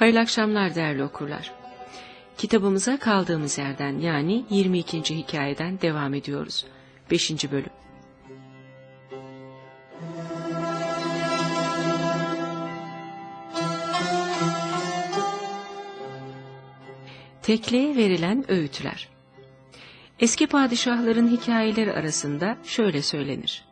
Hayırlı akşamlar değerli okurlar. Kitabımıza kaldığımız yerden yani 22. hikayeden devam ediyoruz. 5. bölüm. Tekliğe verilen öğütler. Eski padişahların hikayeleri arasında şöyle söylenir.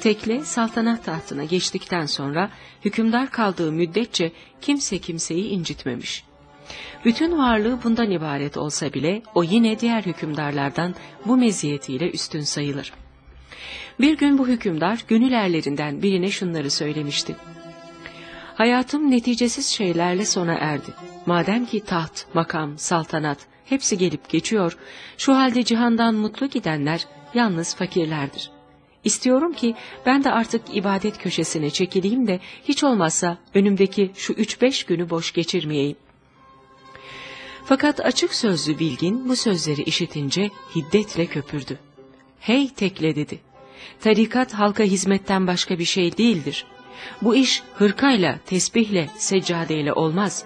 Tekle saltanat tahtına geçtikten sonra hükümdar kaldığı müddetçe kimse kimseyi incitmemiş. Bütün varlığı bundan ibaret olsa bile o yine diğer hükümdarlardan bu meziyetiyle üstün sayılır. Bir gün bu hükümdar gönül erlerinden birine şunları söylemişti. Hayatım neticesiz şeylerle sona erdi. Madem ki taht, makam, saltanat hepsi gelip geçiyor, şu halde cihandan mutlu gidenler yalnız fakirlerdir. İstiyorum ki ben de artık ibadet köşesine çekileyim de hiç olmazsa önümdeki şu üç beş günü boş geçirmeyeyim. Fakat açık sözlü bilgin bu sözleri işitince hiddetle köpürdü. Hey tekle dedi. Tarikat halka hizmetten başka bir şey değildir. Bu iş hırkayla, tesbihle, seccadeyle olmaz.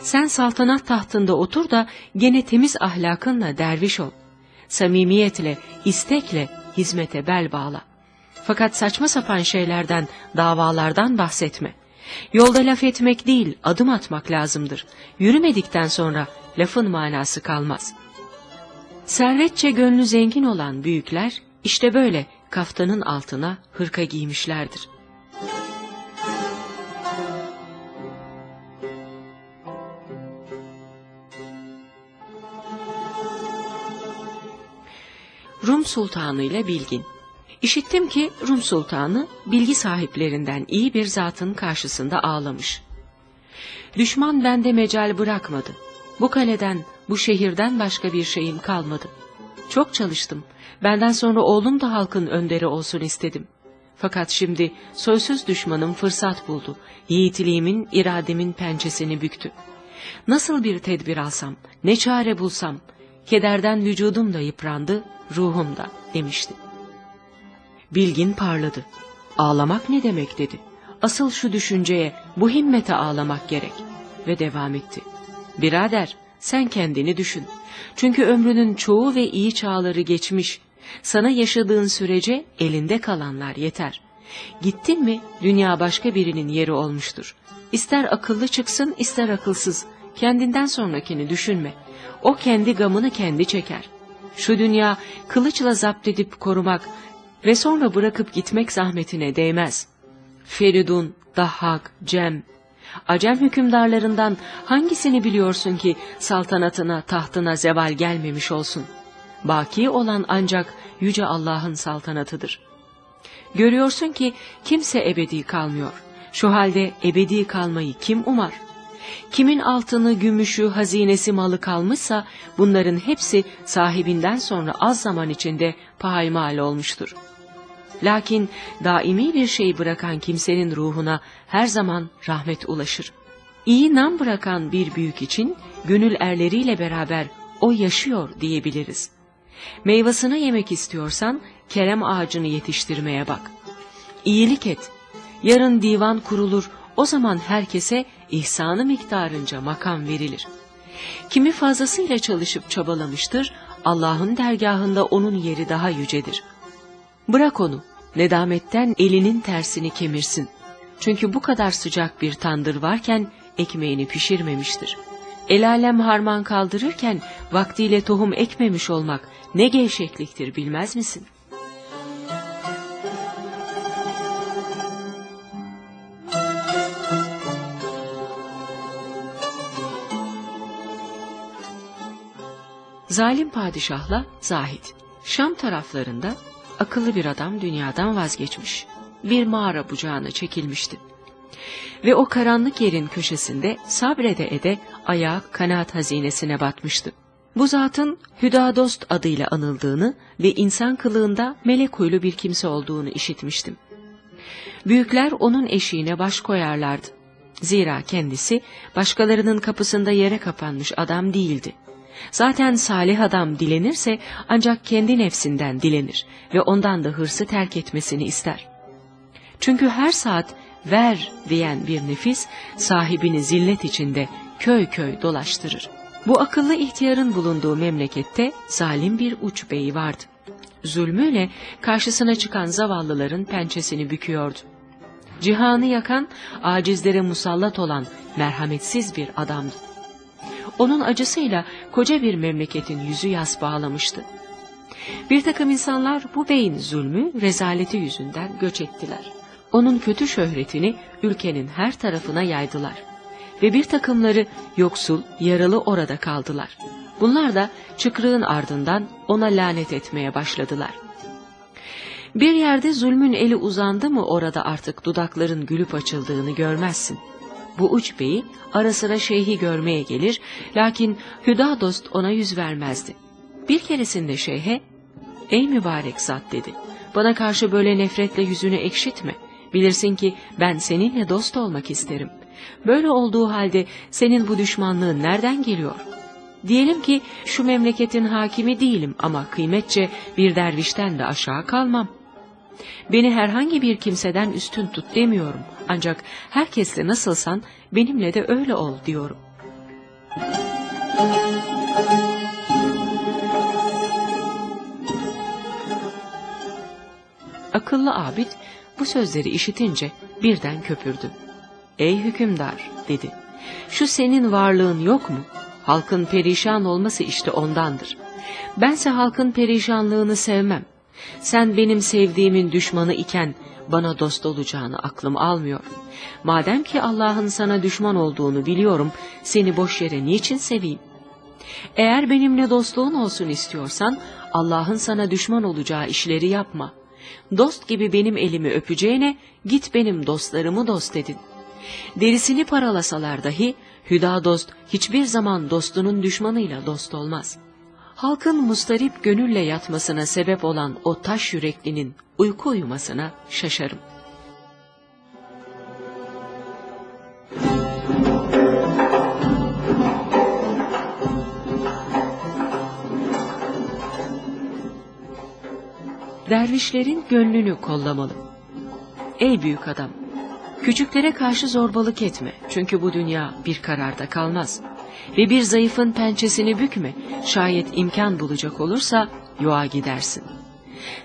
Sen saltanat tahtında otur da gene temiz ahlakınla derviş ol. Samimiyetle, istekle hizmete bel bağla. Fakat saçma sapan şeylerden, davalardan bahsetme. Yolda laf etmek değil, adım atmak lazımdır. Yürümedikten sonra lafın manası kalmaz. Servetçe gönlü zengin olan büyükler, işte böyle kaftanın altına hırka giymişlerdir. Rum Sultanı ile Bilgin İşittim ki Rum Sultanı bilgi sahiplerinden iyi bir zatın karşısında ağlamış. Düşman bende mecal bırakmadı. Bu kaleden, bu şehirden başka bir şeyim kalmadı. Çok çalıştım. Benden sonra oğlum da halkın önderi olsun istedim. Fakat şimdi soysuz düşmanım fırsat buldu. Yiğitliğimin, irademin pençesini büktü. Nasıl bir tedbir alsam, ne çare bulsam, kederden vücudum da yıprandı, ruhum da demişti. Bilgin parladı. Ağlamak ne demek dedi. Asıl şu düşünceye, bu himmete ağlamak gerek. Ve devam etti. Birader, sen kendini düşün. Çünkü ömrünün çoğu ve iyi çağları geçmiş. Sana yaşadığın sürece elinde kalanlar yeter. Gittin mi dünya başka birinin yeri olmuştur. İster akıllı çıksın ister akılsız. Kendinden sonrakini düşünme. O kendi gamını kendi çeker. Şu dünya kılıçla zapt edip korumak, ve sonra bırakıp gitmek zahmetine değmez. Feridun, Dahhak, Cem, Acem hükümdarlarından hangisini biliyorsun ki saltanatına, tahtına zeval gelmemiş olsun? Baki olan ancak Yüce Allah'ın saltanatıdır. Görüyorsun ki kimse ebedi kalmıyor. Şu halde ebedi kalmayı kim umar? Kimin altını, gümüşü, hazinesi, malı kalmışsa bunların hepsi sahibinden sonra az zaman içinde pahamal olmuştur.'' Lakin daimi bir şey bırakan kimsenin ruhuna her zaman rahmet ulaşır. İyi nam bırakan bir büyük için gönül erleriyle beraber o yaşıyor diyebiliriz. Meyvasını yemek istiyorsan kerem ağacını yetiştirmeye bak. İyilik et. Yarın divan kurulur, o zaman herkese ihsanı miktarınca makam verilir. Kimi fazlasıyla çalışıp çabalamıştır, Allah'ın dergahında onun yeri daha yücedir. Bırak onu, nedametten elinin tersini kemirsin. Çünkü bu kadar sıcak bir tandır varken ekmeğini pişirmemiştir. El alem harman kaldırırken vaktiyle tohum ekmemiş olmak ne gevşekliktir bilmez misin? Zalim padişahla Zahid Şam taraflarında akıllı bir adam dünyadan vazgeçmiş. Bir mağara bucağına çekilmişti. Ve o karanlık yerin köşesinde sabrede ede ayağı kanaat hazinesine batmıştı. Bu zatın Hüdadost adıyla anıldığını ve insan kılığında melek huylu bir kimse olduğunu işitmiştim. Büyükler onun eşiğine baş koyarlardı. Zira kendisi başkalarının kapısında yere kapanmış adam değildi. Zaten salih adam dilenirse ancak kendi nefsinden dilenir ve ondan da hırsı terk etmesini ister. Çünkü her saat ver diyen bir nefis sahibini zillet içinde köy köy dolaştırır. Bu akıllı ihtiyarın bulunduğu memlekette zalim bir uç beyi vardı. Zulmüyle karşısına çıkan zavallıların pençesini büküyordu. Cihanı yakan, acizlere musallat olan merhametsiz bir adamdı. Onun acısıyla koca bir memleketin yüzü yas bağlamıştı. Bir takım insanlar bu beyin zulmü, rezaleti yüzünden göç ettiler. Onun kötü şöhretini ülkenin her tarafına yaydılar. Ve bir takımları yoksul, yaralı orada kaldılar. Bunlar da çıkrığın ardından ona lanet etmeye başladılar. Bir yerde zulmün eli uzandı mı orada artık dudakların gülüp açıldığını görmezsin. Bu uç beyi ara sıra şeyhi görmeye gelir lakin hüda dost ona yüz vermezdi. Bir keresinde şeyhe, ''Ey mübarek zat'' dedi, ''bana karşı böyle nefretle yüzünü ekşitme. Bilirsin ki ben seninle dost olmak isterim. Böyle olduğu halde senin bu düşmanlığın nereden geliyor? Diyelim ki şu memleketin hakimi değilim ama kıymetçe bir dervişten de aşağı kalmam. Beni herhangi bir kimseden üstün tut demiyorum. Ancak herkesle nasılsan benimle de öyle ol diyorum. Akıllı abid bu sözleri işitince birden köpürdü. Ey hükümdar dedi. Şu senin varlığın yok mu? Halkın perişan olması işte ondandır. Bense halkın perişanlığını sevmem. Sen benim sevdiğimin düşmanı iken bana dost olacağını aklım almıyor. Madem ki Allah'ın sana düşman olduğunu biliyorum, seni boş yere niçin seveyim? Eğer benimle dostluğun olsun istiyorsan, Allah'ın sana düşman olacağı işleri yapma. Dost gibi benim elimi öpeceğine, git benim dostlarımı dost edin. Derisini paralasalar dahi, hüda dost hiçbir zaman dostunun düşmanıyla dost olmaz.'' Halkın mustarip gönülle yatmasına sebep olan o taş yüreklinin uyku uyumasına şaşarım. Dervişlerin gönlünü kollamalı. Ey büyük adam, küçüklere karşı zorbalık etme çünkü bu dünya bir kararda kalmaz ve bir zayıfın pençesini bükme, şayet imkan bulacak olursa yoğa gidersin.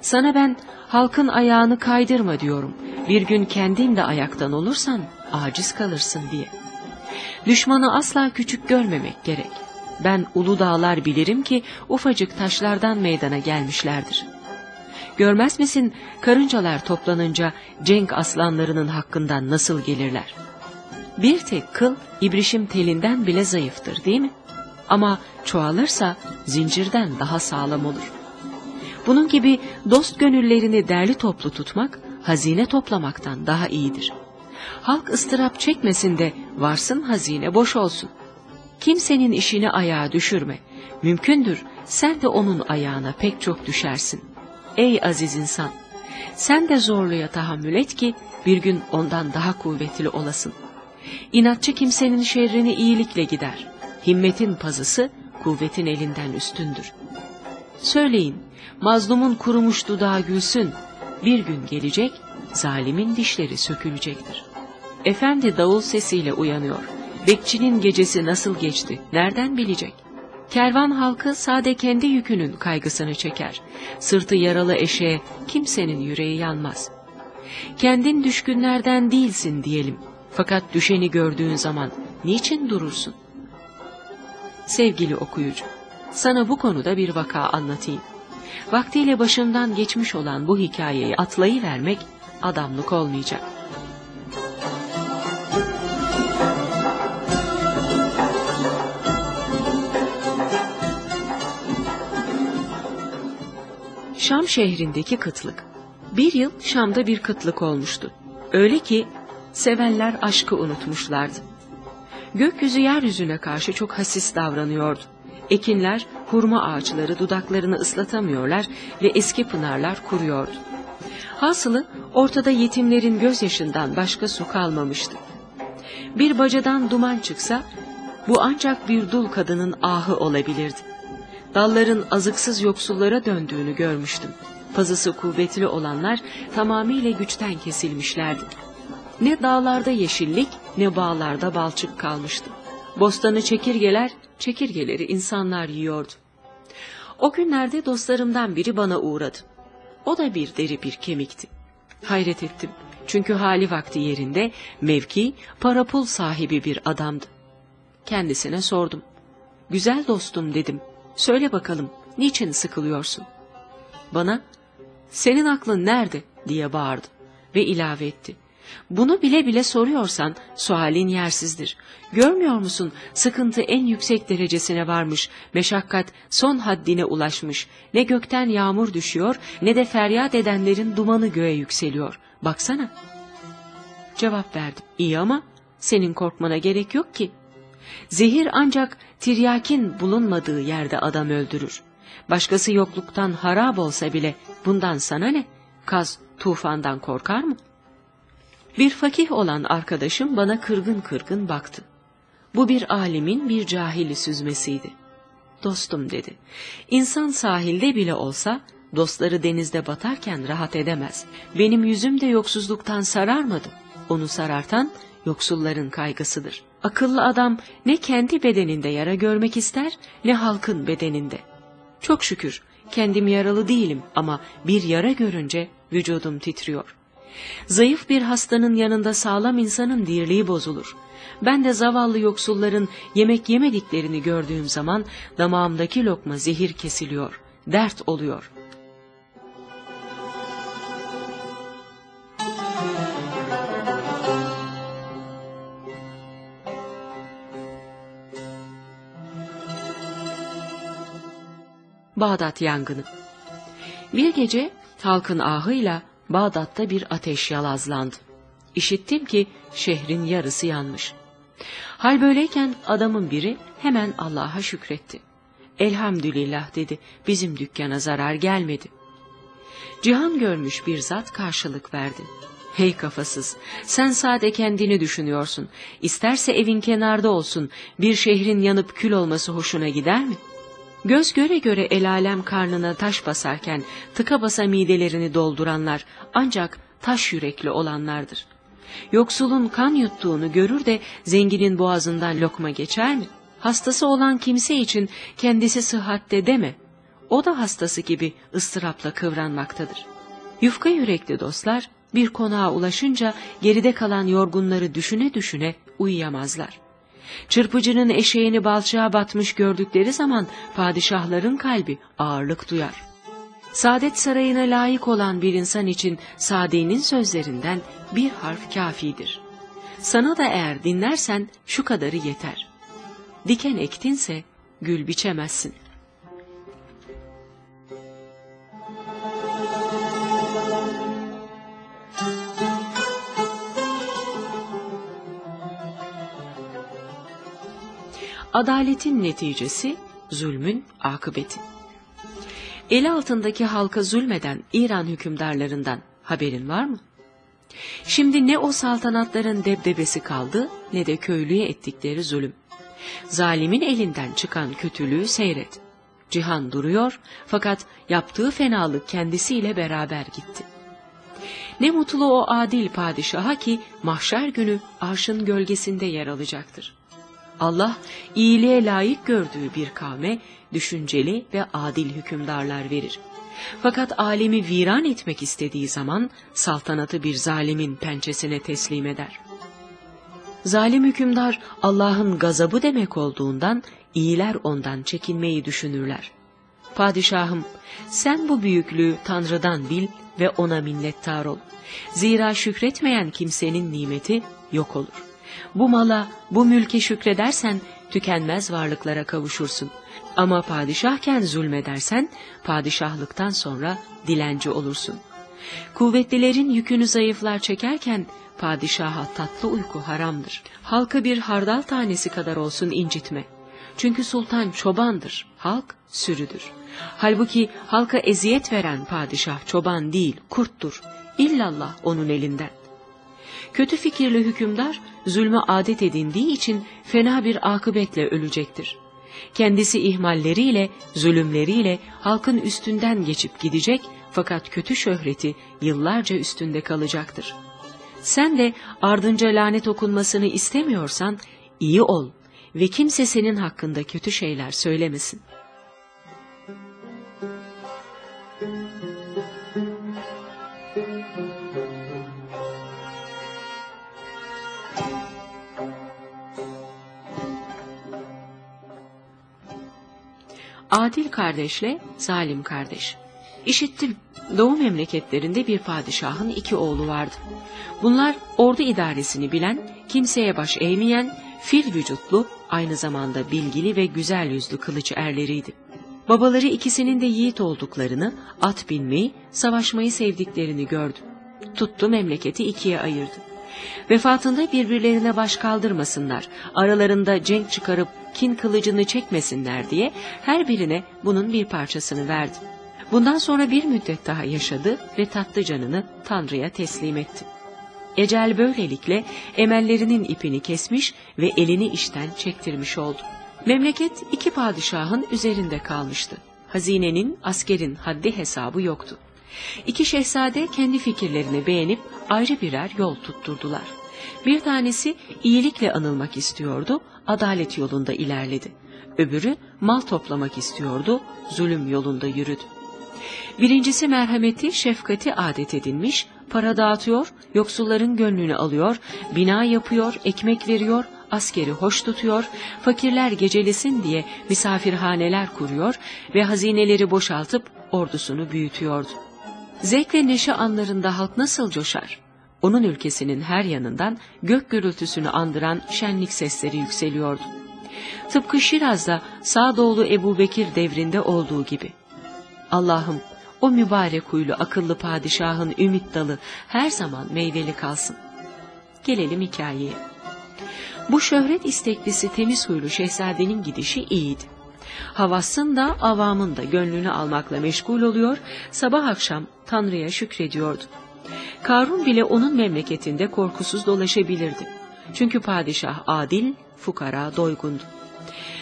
Sana ben halkın ayağını kaydırma diyorum, bir gün kendin de ayaktan olursan aciz kalırsın diye. Düşmanı asla küçük görmemek gerek. Ben ulu dağlar bilirim ki ufacık taşlardan meydana gelmişlerdir. Görmez misin karıncalar toplanınca cenk aslanlarının hakkından nasıl gelirler?'' Bir tek kıl ibrişim telinden bile zayıftır değil mi? Ama çoğalırsa zincirden daha sağlam olur. Bunun gibi dost gönüllerini derli toplu tutmak, hazine toplamaktan daha iyidir. Halk ıstırap çekmesin de varsın hazine boş olsun. Kimsenin işini ayağa düşürme. Mümkündür sen de onun ayağına pek çok düşersin. Ey aziz insan! Sen de zorluya tahammül et ki bir gün ondan daha kuvvetli olasın. İnatçı kimsenin şerrini iyilikle gider. Himmetin pazısı kuvvetin elinden üstündür. Söyleyin, mazlumun kurumuş dudağı gülsün. Bir gün gelecek, zalimin dişleri sökülecektir. Efendi davul sesiyle uyanıyor. Bekçinin gecesi nasıl geçti, nereden bilecek? Kervan halkı sade kendi yükünün kaygısını çeker. Sırtı yaralı eşeğe kimsenin yüreği yanmaz. Kendin düşkünlerden değilsin diyelim. Fakat düşeni gördüğün zaman niçin durursun? Sevgili okuyucu, sana bu konuda bir vaka anlatayım. Vaktiyle başımdan geçmiş olan bu hikayeyi atlayıvermek adamlık olmayacak. Şam şehrindeki kıtlık. Bir yıl Şam'da bir kıtlık olmuştu. Öyle ki sevenler aşkı unutmuşlardı. Gökyüzü yeryüzüne karşı çok hasis davranıyordu. Ekinler, hurma ağaçları dudaklarını ıslatamıyorlar ve eski pınarlar kuruyordu. Hasılı ortada yetimlerin gözyaşından başka su kalmamıştı. Bir bacadan duman çıksa bu ancak bir dul kadının ahı olabilirdi. Dalların azıksız yoksullara döndüğünü görmüştüm. Pazısı kuvvetli olanlar tamamıyla güçten kesilmişlerdi. Ne dağlarda yeşillik ne bağlarda balçık kalmıştı. Bostanı çekirgeler, çekirgeleri insanlar yiyordu. O günlerde dostlarımdan biri bana uğradı. O da bir deri bir kemikti. Hayret ettim. Çünkü hali vakti yerinde, mevki, para pul sahibi bir adamdı. Kendisine sordum. Güzel dostum dedim. Söyle bakalım, niçin sıkılıyorsun? Bana, senin aklın nerede diye bağırdı ve ilave etti. Bunu bile bile soruyorsan sualin yersizdir. Görmüyor musun sıkıntı en yüksek derecesine varmış, meşakkat son haddine ulaşmış. Ne gökten yağmur düşüyor ne de feryat edenlerin dumanı göğe yükseliyor. Baksana. Cevap verdim. İyi ama senin korkmana gerek yok ki. Zehir ancak tiryakin bulunmadığı yerde adam öldürür. Başkası yokluktan harap olsa bile bundan sana ne? Kaz tufandan korkar mı? Bir fakih olan arkadaşım bana kırgın kırgın baktı. Bu bir alimin bir cahili süzmesiydi. Dostum dedi. İnsan sahilde bile olsa dostları denizde batarken rahat edemez. Benim yüzüm de yoksuzluktan sararmadı. Onu sarartan yoksulların kaygısıdır. Akıllı adam ne kendi bedeninde yara görmek ister ne halkın bedeninde. Çok şükür kendim yaralı değilim ama bir yara görünce vücudum titriyor. Zayıf bir hastanın yanında sağlam insanın dirliği bozulur. Ben de zavallı yoksulların yemek yemediklerini gördüğüm zaman damağımdaki lokma zehir kesiliyor, dert oluyor. Bağdat yangını Bir gece halkın ahıyla Bağdat'ta bir ateş yalazlandı. İşittim ki şehrin yarısı yanmış. Hal böyleyken adamın biri hemen Allah'a şükretti. Elhamdülillah dedi, bizim dükkana zarar gelmedi. Cihan görmüş bir zat karşılık verdi. Hey kafasız, sen sade kendini düşünüyorsun. İsterse evin kenarda olsun, bir şehrin yanıp kül olması hoşuna gider mi?'' Göz göre göre el alem karnına taş basarken tıka basa midelerini dolduranlar ancak taş yürekli olanlardır. Yoksulun kan yuttuğunu görür de zenginin boğazından lokma geçer mi? Hastası olan kimse için kendisi sıhhatte deme. O da hastası gibi ıstırapla kıvranmaktadır. Yufka yürekli dostlar bir konağa ulaşınca geride kalan yorgunları düşüne düşüne uyuyamazlar. Çırpıcının eşeğini balçığa batmış gördükleri zaman padişahların kalbi ağırlık duyar. Saadet sarayına layık olan bir insan için Sade'nin sözlerinden bir harf kafidir. Sana da eğer dinlersen şu kadarı yeter. Diken ektinse gül biçemezsin. Adaletin neticesi, zulmün akıbeti. Eli altındaki halka zulmeden İran hükümdarlarından haberin var mı? Şimdi ne o saltanatların debdebesi kaldı ne de köylüye ettikleri zulüm. Zalimin elinden çıkan kötülüğü seyret. Cihan duruyor fakat yaptığı fenalık kendisiyle beraber gitti. Ne mutlu o adil padişaha ki mahşer günü arşın gölgesinde yer alacaktır. Allah iyiliğe layık gördüğü bir kavme düşünceli ve adil hükümdarlar verir. Fakat alemi viran etmek istediği zaman saltanatı bir zalimin pençesine teslim eder. Zalim hükümdar Allah'ın gazabı demek olduğundan iyiler ondan çekinmeyi düşünürler. Padişahım sen bu büyüklüğü Tanrı'dan bil ve ona minnettar ol. Zira şükretmeyen kimsenin nimeti yok olur. Bu mala, bu mülke şükredersen tükenmez varlıklara kavuşursun. Ama padişahken zulmedersen padişahlıktan sonra dilenci olursun. Kuvvetlilerin yükünü zayıflar çekerken padişaha tatlı uyku haramdır. Halkı bir hardal tanesi kadar olsun incitme. Çünkü sultan çobandır, halk sürüdür. Halbuki halka eziyet veren padişah çoban değil, kurttur. İllallah onun elinden. Kötü fikirli hükümdar zulme adet edindiği için fena bir akıbetle ölecektir. Kendisi ihmalleriyle, zulümleriyle halkın üstünden geçip gidecek fakat kötü şöhreti yıllarca üstünde kalacaktır. Sen de ardınca lanet okunmasını istemiyorsan iyi ol, ve kimse senin hakkında kötü şeyler söylemesin. Adil kardeşle zalim kardeş. İşittim, doğu memleketlerinde bir padişahın iki oğlu vardı. Bunlar ordu idaresini bilen, kimseye baş eğmeyen, fil vücutlu, aynı zamanda bilgili ve güzel yüzlü kılıç erleriydi. Babaları ikisinin de yiğit olduklarını, at binmeyi, savaşmayı sevdiklerini gördü. Tuttu memleketi ikiye ayırdı. Vefatında birbirlerine baş kaldırmasınlar, aralarında cenk çıkarıp kin kılıcını çekmesinler diye her birine bunun bir parçasını verdi. Bundan sonra bir müddet daha yaşadı ve tatlı canını Tanrı'ya teslim etti. Ecel böylelikle emellerinin ipini kesmiş ve elini işten çektirmiş oldu. Memleket iki padişahın üzerinde kalmıştı. Hazinenin, askerin haddi hesabı yoktu. İki şehzade kendi fikirlerini beğenip ayrı birer yol tutturdular. Bir tanesi iyilikle anılmak istiyordu, adalet yolunda ilerledi. Öbürü mal toplamak istiyordu, zulüm yolunda yürüdü. Birincisi merhameti, şefkati adet edinmiş, para dağıtıyor, yoksulların gönlünü alıyor, bina yapıyor, ekmek veriyor, askeri hoş tutuyor, fakirler gecelesin diye misafirhaneler kuruyor ve hazineleri boşaltıp ordusunu büyütüyordu. Zevk ve neşe anlarında halk nasıl coşar? Onun ülkesinin her yanından gök gürültüsünü andıran şenlik sesleri yükseliyordu. Tıpkı Şiraz'da Sağdoğulu Ebu Bekir devrinde olduğu gibi. Allah'ım o mübarek huylu akıllı padişahın ümit dalı her zaman meyveli kalsın. Gelelim hikayeye. Bu şöhret isteklisi temiz huylu şehzadenin gidişi iyiydi. Havasın da avamın da gönlünü almakla meşgul oluyor, sabah akşam Tanrı'ya şükrediyordu. Karun bile onun memleketinde korkusuz dolaşabilirdi. Çünkü padişah adil, fukara doygundu.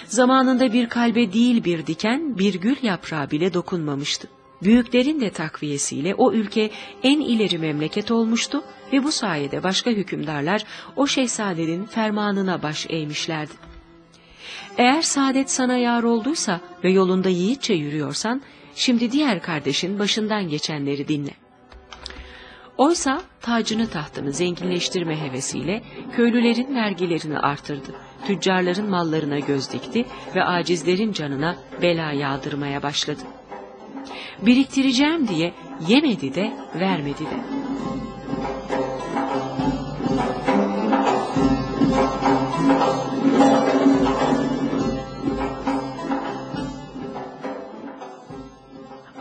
Zamanında bir kalbe değil bir diken, bir gül yaprağı bile dokunmamıştı. Büyüklerin de takviyesiyle o ülke en ileri memleket olmuştu ve bu sayede başka hükümdarlar o şehzadenin fermanına baş eğmişlerdi. Eğer saadet sana yar olduysa ve yolunda yiğitçe yürüyorsan, şimdi diğer kardeşin başından geçenleri dinle. Oysa tacını tahtını zenginleştirme hevesiyle köylülerin vergilerini artırdı. Tüccarların mallarına göz dikti ve acizlerin canına bela yağdırmaya başladı. Biriktireceğim diye yemedi de vermedi de.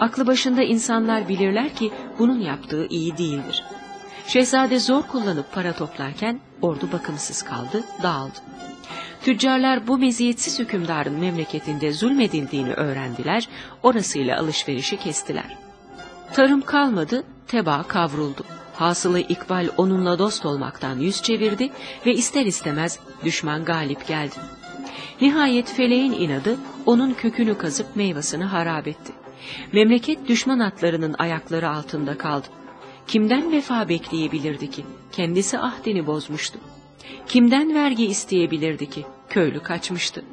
Aklı başında insanlar bilirler ki bunun yaptığı iyi değildir. Şehzade zor kullanıp para toplarken ordu bakımsız kaldı, dağıldı. Tüccarlar bu meziyetsiz hükümdarın memleketinde zulmedildiğini öğrendiler, orasıyla alışverişi kestiler. Tarım kalmadı, teba kavruldu. Hasılı İkbal onunla dost olmaktan yüz çevirdi ve ister istemez düşman galip geldi. Nihayet feleğin inadı onun kökünü kazıp meyvasını harap etti. Memleket düşman atlarının ayakları altında kaldı. Kimden vefa bekleyebilirdi ki? Kendisi ahdini bozmuştu. Kimden vergi isteyebilirdi ki? Köylü kaçmıştı.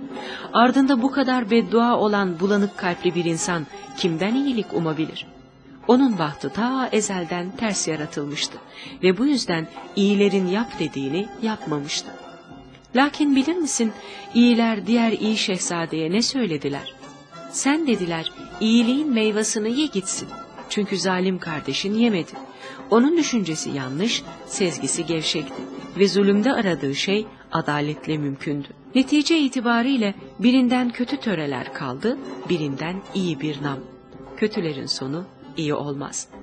Ardında bu kadar beddua olan bulanık kalpli bir insan kimden iyilik umabilir? Onun bahtı ta ezelden ters yaratılmıştı ve bu yüzden iyilerin yap dediğini yapmamıştı. Lakin bilir misin iyiler diğer iyi şehzadeye ne söylediler? Sen dediler iyiliğin meyvasını ye gitsin. Çünkü zalim kardeşin yemedi. Onun düşüncesi yanlış, sezgisi gevşekti ve zulümde aradığı şey adaletle mümkündü. Netice itibariyle birinden kötü töreler kaldı, birinden iyi bir nam. Kötülerin sonu iyi olmaz.''